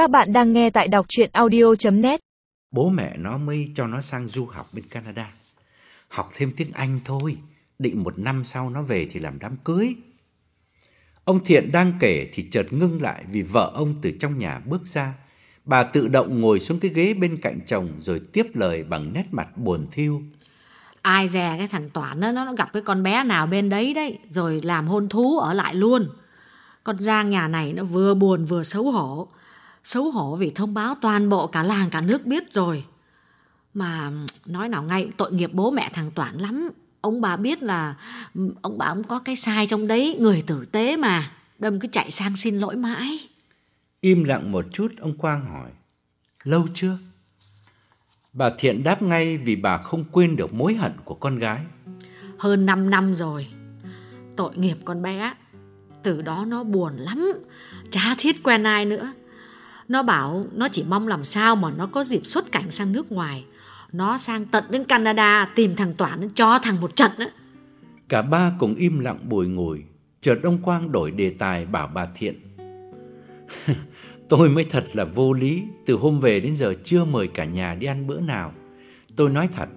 Các bạn đang nghe tại đọc chuyện audio.net Bố mẹ nó mới cho nó sang du học bên Canada. Học thêm tiếng Anh thôi. Định một năm sau nó về thì làm đám cưới. Ông Thiện đang kể thì chợt ngưng lại vì vợ ông từ trong nhà bước ra. Bà tự động ngồi xuống cái ghế bên cạnh chồng rồi tiếp lời bằng nét mặt buồn thiu. Ai dè cái thằng Toán đó, nó gặp cái con bé nào bên đấy đấy Rồi làm hôn thú ở lại luôn Con Giang nhà này nó vừa buồn vừa xấu hổ Xấu hổ vì thông báo toàn bộ cả làng cả nước biết rồi Mà nói nào ngay tội nghiệp bố mẹ thằng Toán lắm Ông bà biết là Ông bà ông có cái sai trong đấy Người tử tế mà Đâm cứ chạy sang xin lỗi mãi Im lặng một chút ông Quang hỏi. Lâu chưa? Bà Thiện đáp ngay vì bà không quên được mối hận của con gái. Hơn 5 năm rồi Tội nghiệp con bé Từ đó nó buồn lắm Chả thiết quen ai nữa nó bảo nó chỉ mong làm sao mà nó có dịp xuất cảnh sang nước ngoài Nó sang tận đến Canada tìm thằng Toản cho thằng một trận á Cả ba cùng im lặng bồi ngồi. Chợt ông Quang đổi đề tài bảo bà Thiện. Tôi mới thật là vô lý, từ hôm về đến giờ chưa mời cả nhà đi ăn bữa nào. Tôi nói thật,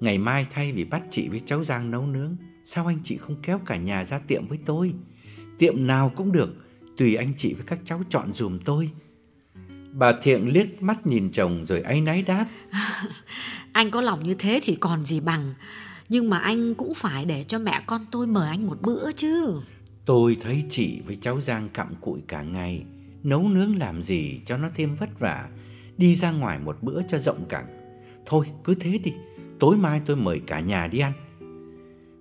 ngày mai thay vì bắt chị với cháu Giang nấu nướng, sao anh chị không kéo cả nhà ra tiệm với tôi? Tiệm nào cũng được, tùy anh chị với các cháu chọn dùm tôi. Bà Thiện liếc mắt nhìn chồng rồi áy náy đáp. Anh có lòng như thế thì còn gì bằng Nhưng mà anh cũng phải để cho mẹ con tôi mời anh một bữa chứ Tôi thấy chị với cháu Giang cặm cụi cả ngày, nấu nướng làm gì cho nó thêm vất vả, đi ra ngoài một bữa cho rộng cẳng. Thôi, cứ thế đi, tối mai tôi mời cả nhà đi ăn.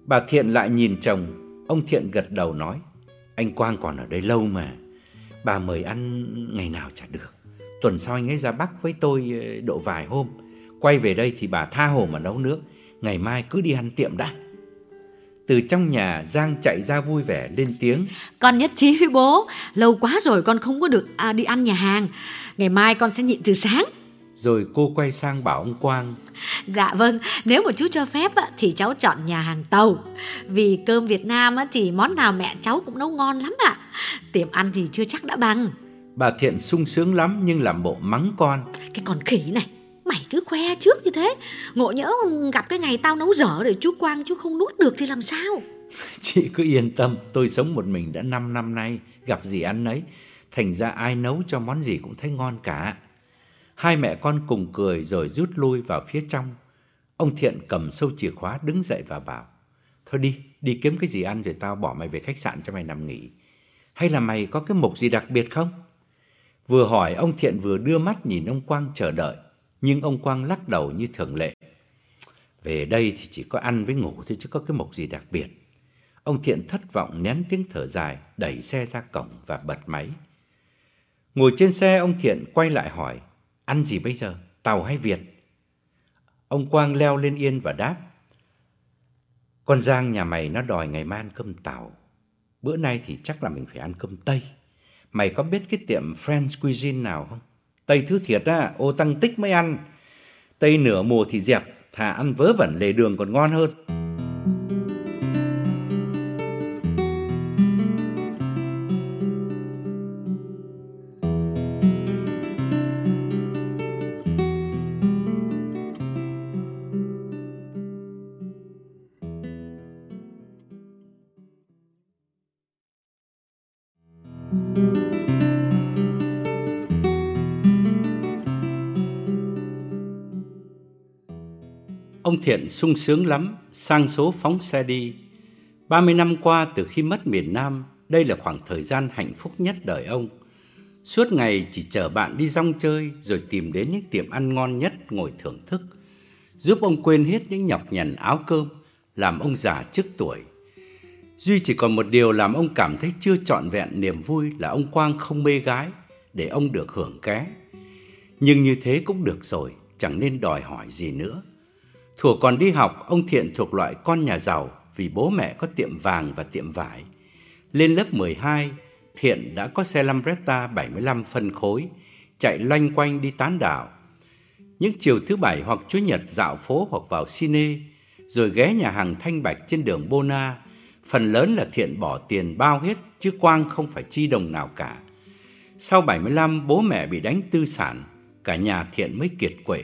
Bà Thiện lại nhìn chồng, ông Thiện gật đầu nói, anh Quang còn ở đây lâu mà, bà mời ăn ngày nào chả được. Tuần sau anh ấy ra Bắc với tôi ờ, độ vài hôm, quay về đây thì bà tha hồ mà nấu nước, ngày mai cứ đi ăn tiệm đã. Từ trong nhà Giang chạy ra vui vẻ lên tiếng. Con nhất trí với bố. Lâu quá rồi con không có được à, đi ăn nhà hàng. Ngày mai con sẽ nhịn từ sáng. Rồi cô quay sang bảo ông Quang. Dạ vâng Nếu mà chú cho phép thì cháu chọn nhà hàng tàu. Vì cơm Việt Nam á, thì món nào mẹ cháu cũng nấu ngon lắm ạ. Tiệm ăn thì chưa chắc đã bằng Bà Thiện sung sướng lắm nhưng làm bộ mắng con. Cái con khỉ này Mày cứ khoe trước như thế. Ngộ nhỡ gặp cái ngày tao nấu dở Để chú Quang chú không nuốt được thì làm sao? Chị cứ yên tâm Tôi sống một mình đã 5 năm nay Gặp gì ăn nấy. Thành ra ai nấu cho món gì cũng thấy ngon cả. Hai mẹ con cùng cười rồi rút lui vào phía trong. Ông Thiện cầm sâu chìa khóa đứng dậy và bảo Thôi đi, đi kiếm cái gì ăn rồi tao bỏ mày về khách sạn cho mày nằm nghỉ. Hay là mày có cái mục gì đặc biệt không? Vừa hỏi, ông Thiện vừa đưa mắt nhìn ông Quang chờ đợi, Nhưng ông Quang lắc đầu như thường lệ. Về đây thì chỉ có ăn với ngủ thôi chứ có cái mục gì đặc biệt. Ông Thiện thất vọng nén tiếng thở dài, Đẩy xe ra cổng và bật máy. Ngồi trên xe, ông Thiện quay lại hỏi, Ăn gì bây giờ? Tàu hay Việt? Ông Quang leo lên yên và đáp, Con Giang nhà mày nó đòi ngày mai ăn cơm tàu. Bữa nay thì chắc là mình phải ăn cơm Tây. Mày có biết cái tiệm French cuisine nào không? Tây thứ thiệt á, ô tăng tích mới ăn Tây nửa mùa thì dẹp Thà ăn vớ vẩn lề đường còn ngon hơn Ông Thiện sung sướng lắm, sang số phóng xe đi. 30 năm qua từ khi mất miền Nam, đây là khoảng thời gian hạnh phúc nhất đời ông. Suốt ngày chỉ chờ bạn đi rong chơi rồi tìm đến những tiệm ăn ngon nhất ngồi thưởng thức, giúp ông quên hết những nhọc nhằn áo cơm, làm ông già trước tuổi. Duy chỉ còn một điều làm ông cảm thấy chưa trọn vẹn niềm vui là ông Quang không mê gái để ông được hưởng ké. Nhưng như thế cũng được rồi, chẳng nên đòi hỏi gì nữa. Thuở còn đi học, ông Thiện thuộc loại con nhà giàu vì bố mẹ có tiệm vàng và tiệm vải. Lên lớp 12, Thiện đã có xe Lambretta 75 phân khối, chạy loanh quanh đi tán đảo. Những chiều thứ bảy hoặc chủ nhật dạo phố hoặc vào cine, rồi ghé nhà hàng Thanh Bạch trên đường Bona, phần lớn là Thiện bỏ tiền bao hết chứ Quang không phải chi đồng nào cả. Sau 75 bố mẹ bị đánh tư sản, cả nhà Thiện mới kiệt quệ.